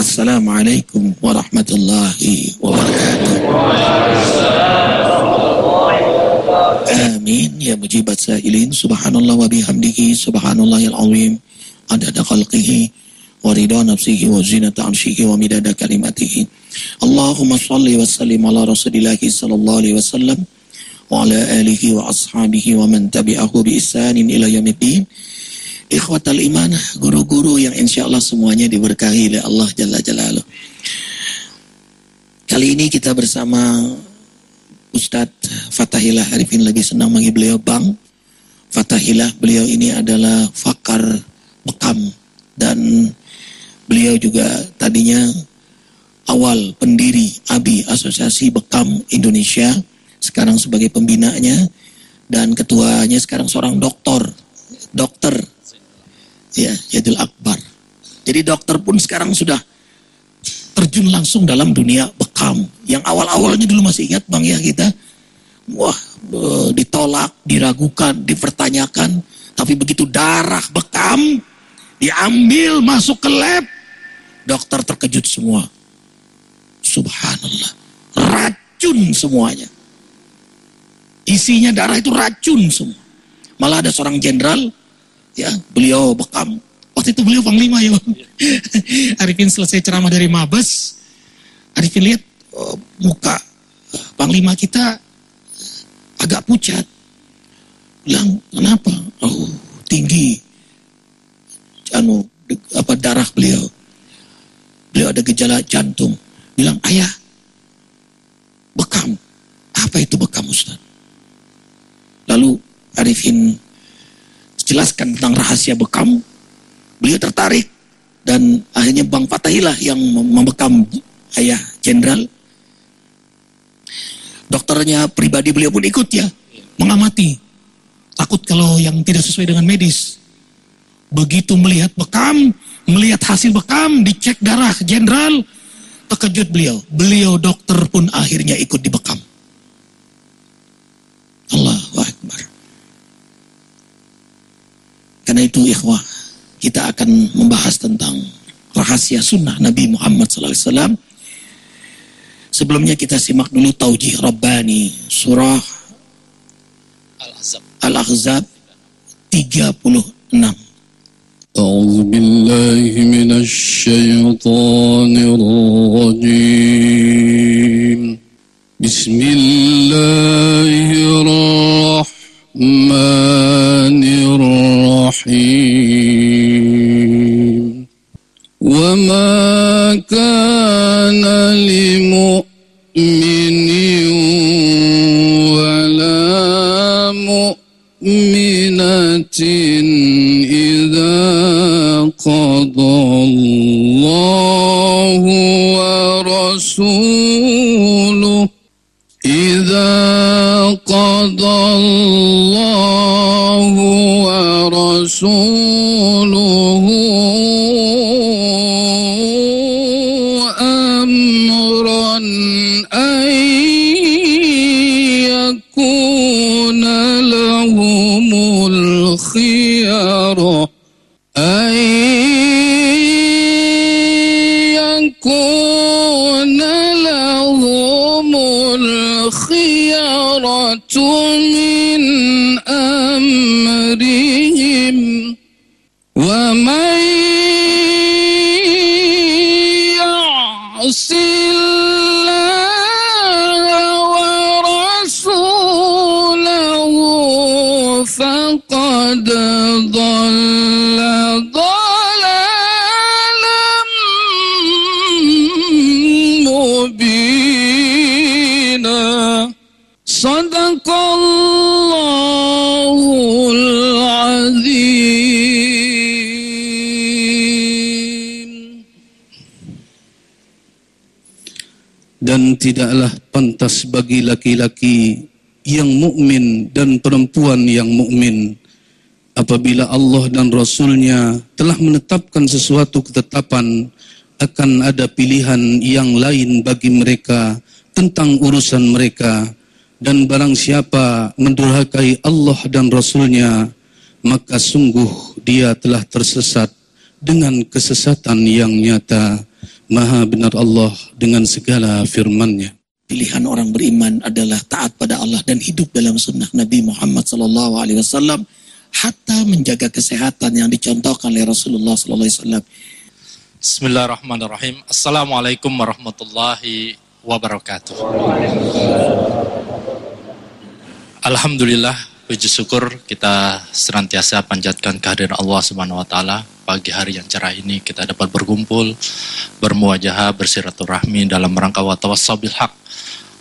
Assalamualaikum warahmatullahi wabarakatuh. Amin ya mujibat sa'ilin subhanallah wa bihamdihi subhanallahil azim adada khalqihi wa ridha nafsihi wa zinata arshihi wa midada kalimatihi. Allahumma salli wa sallim ala rasulillahi sallallahu alaihi wasallam wa ala alihi wa ashabihi wa man tabi'ahu bi isanin ila yamiddin. Ikhwatal iman, guru-guru yang insya Allah semuanya diberkahi oleh Allah Jalla Jalaluh. Kali ini kita bersama Ustadz Fatahillah Arifin lagi senang manggil beliau Bang. Fatahillah beliau ini adalah fakar bekam dan beliau juga tadinya awal pendiri ABI Asosiasi Bekam Indonesia. Sekarang sebagai pembinanya. Dan ketuanya sekarang seorang dokter dokter ya Yadil Akbar. Jadi dokter pun sekarang sudah terjun langsung dalam dunia bekam. Yang awal-awalnya dulu masih ingat bang ya kita. Wah ditolak diragukan dipertanyakan. Tapi begitu darah bekam diambil masuk ke lab dokter terkejut semua. Subhanallah. Racun semuanya. Isinya darah itu racun semua. Malah ada seorang jenderal ya beliau bekam. Waktu itu beliau panglima ya. Arifin selesai ceramah dari Mabes. Arifin lihat oh, muka panglima kita agak pucat. Bilang kenapa? Oh tinggi. Anu apa darah beliau. Beliau ada gejala jantung. Bilang ayah bekam. Apa itu bekam Ustaz? Lalu Arifin jelaskan tentang rahasia bekam. Beliau tertarik. Dan akhirnya Bang Fatahilah yang membekam ayah jenderal. Dokternya pribadi beliau pun ikut ya. Mengamati. Takut kalau yang tidak sesuai dengan medis. Begitu melihat bekam melihat hasil bekam dicek darah jenderal terkejut beliau. Beliau dokter pun akhirnya ikut dibekam Allahu Akbar karena itu ikhwah kita akan membahas tentang rahasia sunnah Nabi Muhammad SAW Sebelumnya kita simak dulu taujih Rabbani surah Al-Ahzab 36. أعوذ بالله من الشيطان الرجيم بسم الله الرحمن قضى الله ورسوله. إذا قضى الله ورسوله 猪 tidaklah pantas bagi laki-laki yang mukmin dan perempuan yang mukmin. Apabila Allah dan Rasulnya telah menetapkan sesuatu ketetapan akan ada pilihan yang lain bagi mereka tentang urusan mereka. Dan barang siapa mendurhakai Allah dan Rasulnya maka sungguh dia telah tersesat dengan kesesatan yang nyata Maha benar Allah dengan segala firman-Nya. Pilihan orang beriman adalah taat pada Allah dan hidup dalam sunnah Nabi Muhammad Sallallahu Alaihi Wasallam hatta menjaga kesehatan yang dicontohkan oleh Rasulullah Sallallahu Alaihi Wasallam. Bismillahirrahmanirrahim. Assalamualaikum warahmatullahi wabarakatuh. Alhamdulillah, puji syukur kita senantiasa panjatkan kehadiran Allah Subhanahu wa taala. Pagi hari yang cerah ini kita dapat berkumpul, bermuajahah, bersiraturahmi dalam rangka wa tawassabil haq,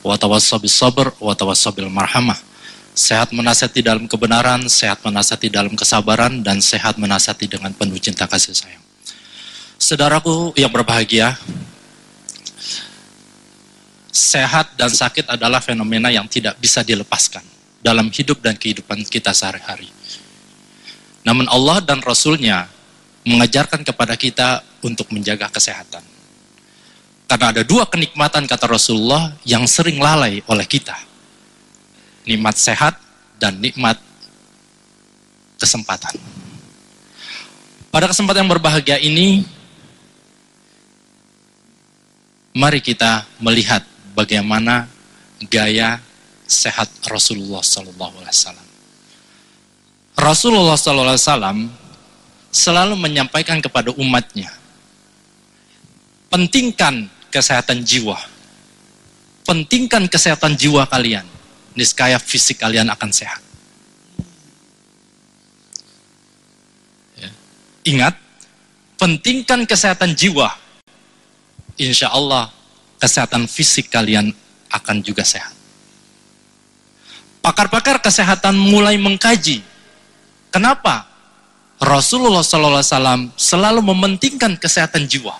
wa tawassabil sabr, wa tawassabil marhamah. Sehat menasihati dalam kebenaran, sehat menasihati dalam kesabaran, dan sehat menasihati dengan penuh cinta kasih sayang. Saudaraku yang berbahagia, sehat dan sakit adalah fenomena yang tidak bisa dilepaskan dalam hidup dan kehidupan kita sehari-hari. Namun Allah dan Rasulnya mengajarkan kepada kita untuk menjaga kesehatan. Karena ada dua kenikmatan kata Rasulullah yang sering lalai oleh kita. Nikmat sehat dan nikmat kesempatan. Pada kesempatan yang berbahagia ini, mari kita melihat bagaimana gaya sehat Rasulullah Sallallahu Alaihi Wasallam. Rasulullah Sallallahu Alaihi Wasallam selalu menyampaikan kepada umatnya, pentingkan kesehatan jiwa, pentingkan kesehatan jiwa kalian, niscaya fisik kalian akan sehat. Ya. Ingat, pentingkan kesehatan jiwa, insya Allah kesehatan fisik kalian akan juga sehat. Pakar-pakar kesehatan mulai mengkaji. Kenapa Rasulullah SAW selalu mementingkan kesehatan jiwa.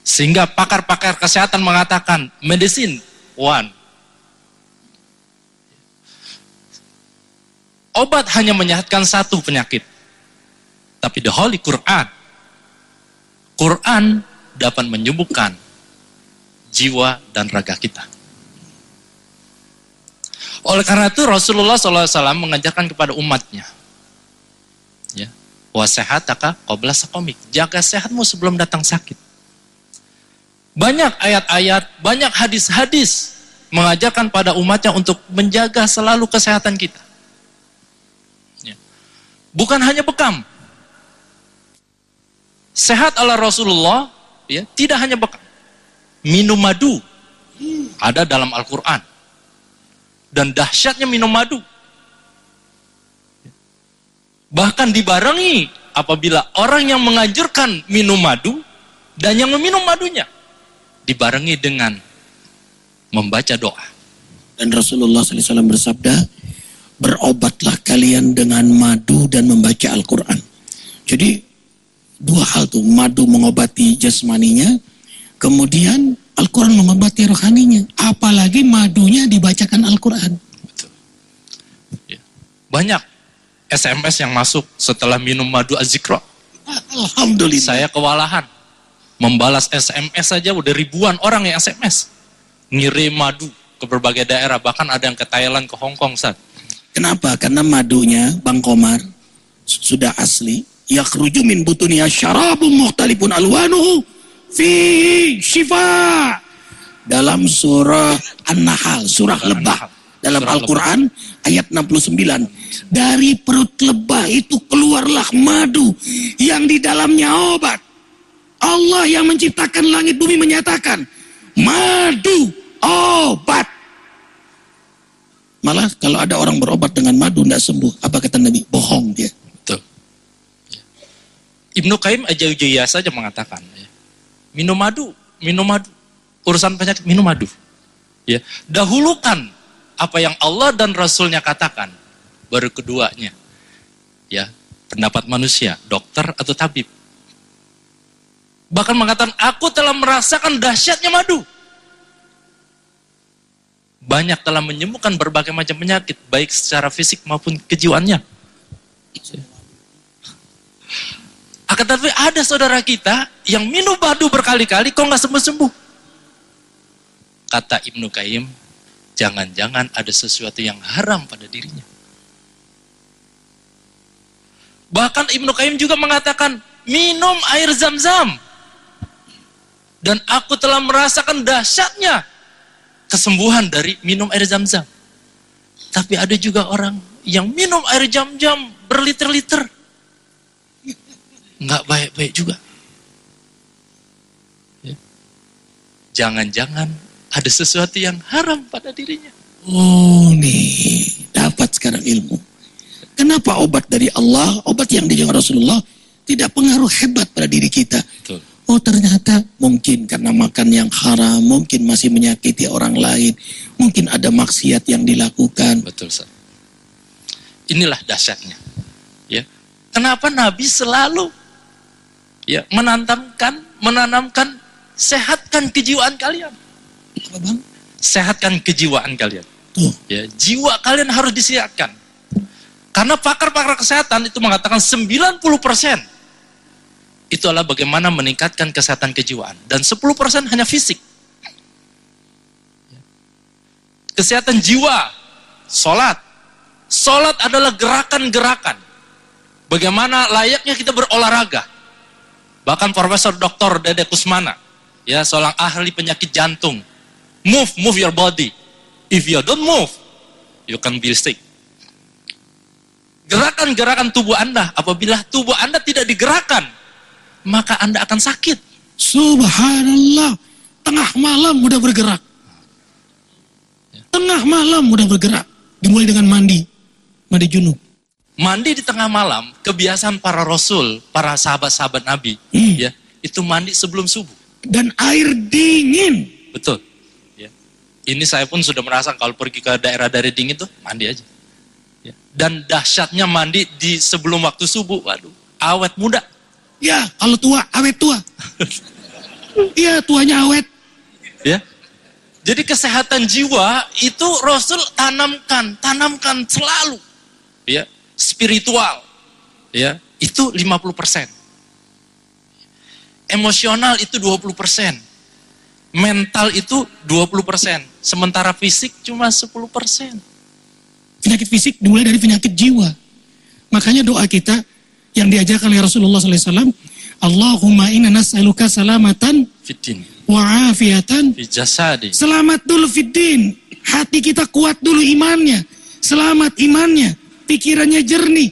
Sehingga pakar-pakar kesehatan mengatakan, medicine, one. Obat hanya menyehatkan satu penyakit. Tapi the Holy Quran, Quran dapat menyembuhkan jiwa dan raga kita. Oleh karena itu Rasulullah SAW mengajarkan kepada umatnya. Ya, wasehataka qobla sakomik. Jaga sehatmu sebelum datang sakit. Banyak ayat-ayat, banyak hadis-hadis mengajarkan pada umatnya untuk menjaga selalu kesehatan kita. Ya. Bukan hanya bekam. Sehat ala Rasulullah, ya, tidak hanya bekam. Minum madu, ada dalam Al-Quran dan dahsyatnya minum madu. Bahkan dibarengi apabila orang yang menganjurkan minum madu dan yang meminum madunya dibarengi dengan membaca doa. Dan Rasulullah SAW bersabda, berobatlah kalian dengan madu dan membaca Al-Quran. Jadi dua hal tuh, madu mengobati jasmaninya, kemudian Al-Quran mengobati rohaninya. Apalagi madunya dibacakan Al-Quran. Ya. Banyak SMS yang masuk setelah minum madu azikro. Alhamdulillah. Saya kewalahan. Membalas SMS saja udah ribuan orang yang SMS. Ngirim madu ke berbagai daerah. Bahkan ada yang ke Thailand, ke Hong Kong. Saat. Kenapa? Karena madunya, Bang Komar, sudah asli. Yakhruju min butunia syarabun muhtalipun alwanuhu fi shifa dalam surah An-Nahl, surah lebah dalam Al-Quran ayat 69. Dari perut lebah itu keluarlah madu yang di dalamnya obat. Allah yang menciptakan langit bumi menyatakan madu obat. Malah kalau ada orang berobat dengan madu tidak sembuh, apa kata Nabi? Bohong dia. Betul. Ibnu Qayyim aja saja mengatakan, ya, minum madu, minum madu. Urusan penyakit minum madu. Ya, dahulukan apa yang Allah dan Rasulnya katakan, baru keduanya. Ya, pendapat manusia, dokter atau tabib. Bahkan mengatakan, aku telah merasakan dahsyatnya madu. Banyak telah menyembuhkan berbagai macam penyakit, baik secara fisik maupun kejiwaannya. Akan tetapi ada saudara kita yang minum madu berkali-kali kok nggak sembuh-sembuh. Kata Ibnu Qayyim, jangan-jangan ada sesuatu yang haram pada dirinya. Bahkan Ibnu Qayyim juga mengatakan, minum air zam-zam. Dan aku telah merasakan dahsyatnya kesembuhan dari minum air zam-zam. Tapi ada juga orang yang minum air jam-jam berliter-liter. Nggak baik-baik juga. Ya. Jangan-jangan ada sesuatu yang haram pada dirinya. Oh nih, dapat sekarang ilmu. Kenapa obat dari Allah, obat yang dijaga Rasulullah tidak pengaruh hebat pada diri kita? Betul. Oh ternyata mungkin karena makan yang haram, mungkin masih menyakiti orang lain, mungkin ada maksiat yang dilakukan. Betul, Ustaz. Inilah dahsyatnya. Ya. Kenapa Nabi selalu ya menanamkan menanamkan sehatkan kejiwaan kalian. Sehatkan kejiwaan kalian. Tuh, Ya, jiwa kalian harus disehatkan. Karena pakar-pakar kesehatan itu mengatakan 90% itu adalah bagaimana meningkatkan kesehatan kejiwaan dan 10% hanya fisik. Kesehatan jiwa, sholat. Sholat adalah gerakan-gerakan. Bagaimana layaknya kita berolahraga. Bahkan Profesor Dr. Dede Kusmana, ya seorang ahli penyakit jantung. Move, move your body. If you don't move, you can be sick. Gerakan-gerakan tubuh Anda, apabila tubuh Anda tidak digerakkan, maka Anda akan sakit. subhanallah. Tengah malam udah bergerak. Tengah malam udah bergerak. Dimulai dengan mandi. Mandi junub. Mandi di tengah malam, kebiasaan para rasul, para sahabat-sahabat Nabi, Hmm. ya, itu mandi sebelum subuh. Dan air dingin. Betul. Ya. Ini saya pun sudah merasa kalau pergi ke daerah dari dingin tuh mandi aja. Ya. Dan dahsyatnya mandi di sebelum waktu subuh, waduh, awet muda. Ya, kalau tua, awet tua. Iya, tuanya awet. Ya. Jadi kesehatan jiwa itu Rasul tanamkan, tanamkan selalu. Ya, spiritual. Ya, itu 50%. Emosional itu 20%. Mental itu 20%. Sementara fisik cuma 10%. Penyakit fisik dimulai dari penyakit jiwa. Makanya doa kita yang diajarkan oleh Rasulullah SAW. Allahumma inna nas'aluka salamatan Fitin, wa afiatan. jasadi. Selamat dulu fiddin. Hati kita kuat dulu imannya. Selamat imannya. Pikirannya jernih.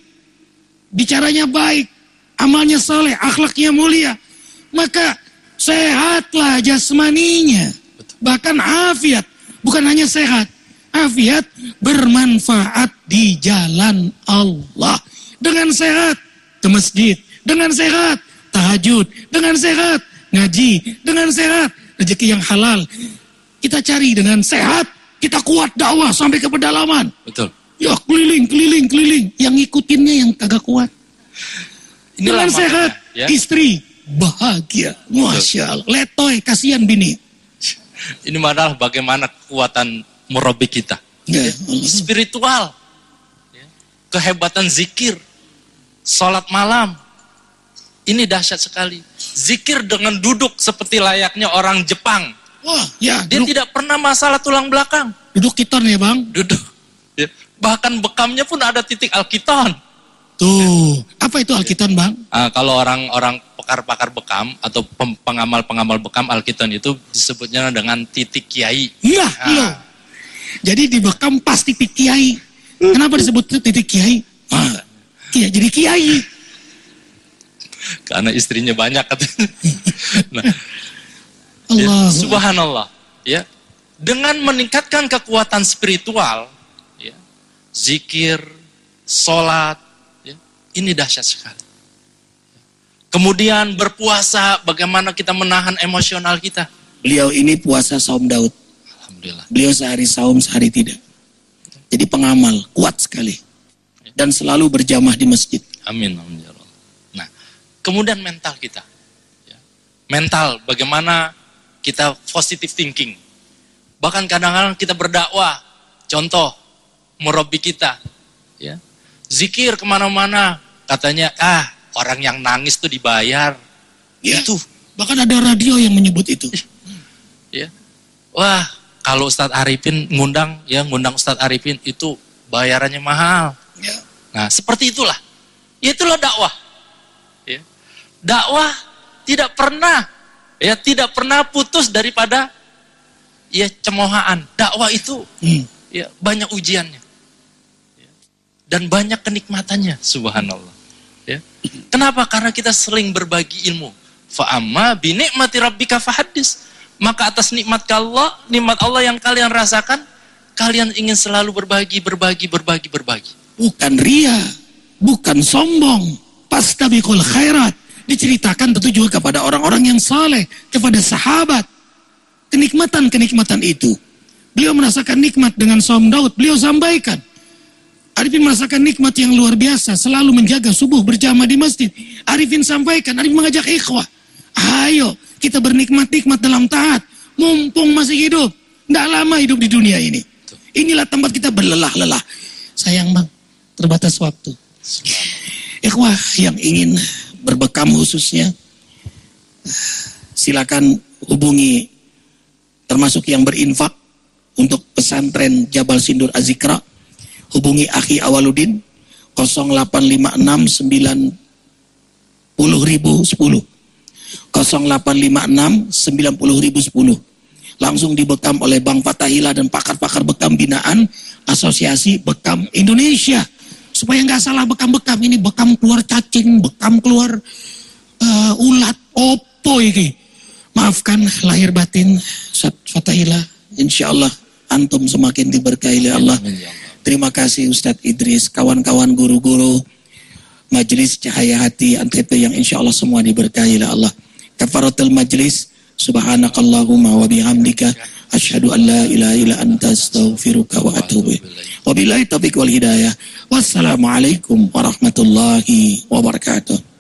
Bicaranya baik. Amalnya soleh. Akhlaknya mulia. Maka sehatlah jasmaninya. Bahkan afiat. Bukan hanya sehat. Afiat bermanfaat di jalan Allah. Dengan sehat ke masjid. Dengan sehat tahajud. Dengan sehat ngaji. Dengan sehat rezeki yang halal. Kita cari dengan sehat. Kita kuat dakwah sampai ke pedalaman. Betul. Ya keliling, keliling, keliling. Yang ngikutinnya yang kagak kuat. Inilah Dengan sehat, ya. istri bahagia. Masya Allah. Letoy, kasihan bini. Ini adalah bagaimana kekuatan murabi kita. Ya, Spiritual. Ya. Kehebatan zikir. Sholat malam. Ini dahsyat sekali. Zikir dengan duduk seperti layaknya orang Jepang. Wah, ya Dia duduk, tidak pernah masalah tulang belakang. duduk kiton ya bang. Duduk. Ya. Bahkan bekamnya pun ada titik alkiton. Tuh, apa itu alkitan bang? Ah, kalau orang-orang pakar-pakar bekam atau pengamal-pengamal bekam alkiton itu disebutnya dengan titik kiai. Iya, Ah. iya. Jadi di Bekam pas titik kiai. Kenapa disebut titik kiai? Ah, iya, jadi kiai. Karena istrinya banyak katanya. nah, Ya, Allah. subhanallah, ya. Dengan meningkatkan kekuatan spiritual, zikir, sholat, ya, ini dahsyat sekali. Kemudian berpuasa, bagaimana kita menahan emosional kita. Beliau ini puasa saum Daud. Alhamdulillah. Beliau sehari saum, sehari tidak. Jadi pengamal, kuat sekali. Dan selalu berjamaah di masjid. Amin. ya. Nah, kemudian mental kita. Ya. Mental, bagaimana kita positive thinking. Bahkan kadang-kadang kita berdakwah. Contoh, murabi kita. Ya. Zikir ke mana-mana. Katanya, ah orang yang nangis tuh dibayar. Ya. Itu. Bahkan ada radio yang menyebut itu. Ya. Wah, kalau Ustadz Arifin ngundang, ya ngundang Ustadz Arifin itu bayarannya mahal. Ya. Nah, seperti itulah. Itulah dakwah. Ya. dakwah tidak pernah ya tidak pernah putus daripada ya cemoohan. Dakwah itu Hmm. ya banyak ujiannya. Dan banyak kenikmatannya, subhanallah. Ya. Kenapa? Karena kita sering berbagi ilmu. Fa'amma binikmati rabbika. Maka atas nikmat Allah, nikmat Allah yang kalian rasakan, kalian ingin selalu berbagi, berbagi, berbagi, berbagi. Bukan ria, bukan sombong. Pastabikul khairat. Diceritakan tentu juga kepada orang-orang yang saleh, kepada sahabat. Kenikmatan-kenikmatan itu. Beliau merasakan nikmat dengan Saum Daud. Beliau sampaikan. Arifin merasakan nikmat yang luar biasa. Selalu menjaga subuh berjamaah di masjid. Arifin sampaikan. Arifin mengajak ikhwah. Ayo kita bernikmat-nikmat dalam taat. Mumpung masih hidup. Tidak lama hidup di dunia ini. Inilah tempat kita berlelah-lelah. Sayang bang, terbatas waktu. Ikhwah yang ingin berbekam khususnya, silakan hubungi termasuk yang berinfak untuk pesantren Jabal Sindur Azikra. Hubungi Akhi Awaludin 0856 ribu 10 0856 ribu 10 langsung dibekam oleh Bang Fatahila dan pakar-pakar bekam binaan Asosiasi Bekam Indonesia. Supaya nggak salah bekam-bekam ini bekam keluar cacing bekam keluar eh, ulat opo ini maafkan lahir batin Fatahila. Insya Allah antum semakin diberkahi oleh Allah terima kasih Ustadz Idris kawan-kawan guru-guru Majelis Cahaya Hati Antrepe yang insya Allah semua diberkahi oleh Allah. Kafaratul majlis subhanakallahumma wa bihamdika asyhadu an la ilaha illa anta astaghfiruka wa atubu wabillahi taufiq wal hidayah. Wassalamualaikum warahmatullahi wabarakatuh